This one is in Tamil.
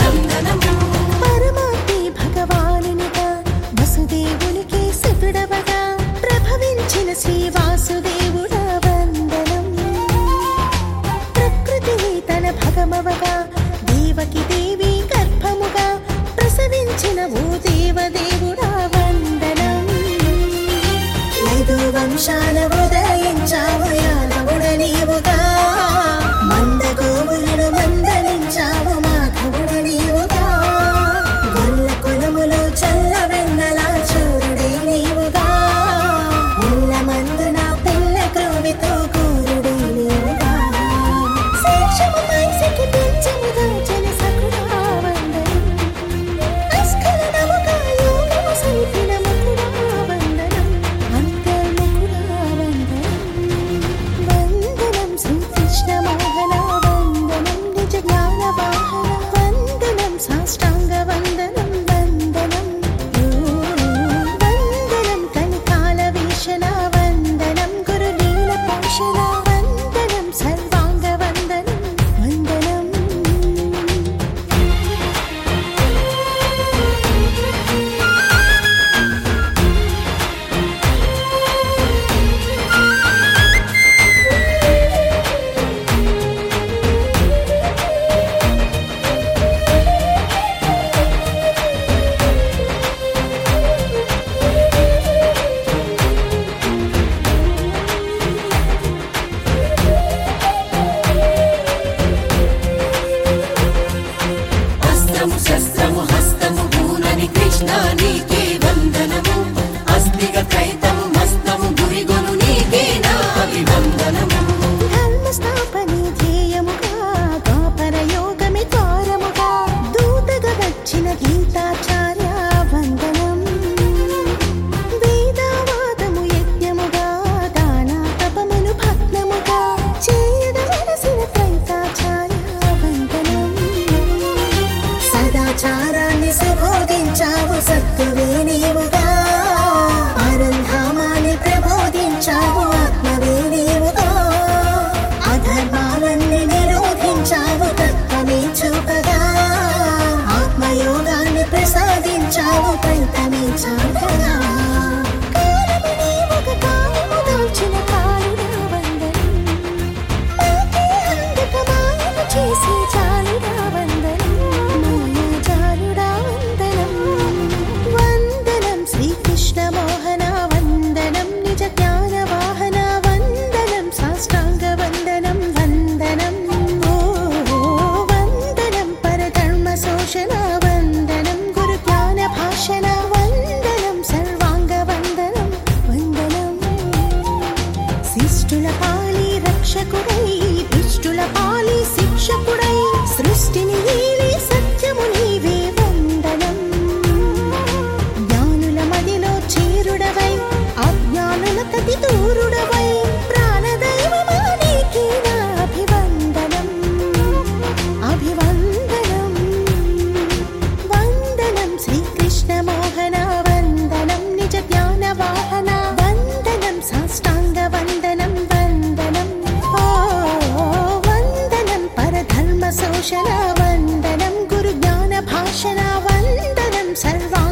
Deepam themselves on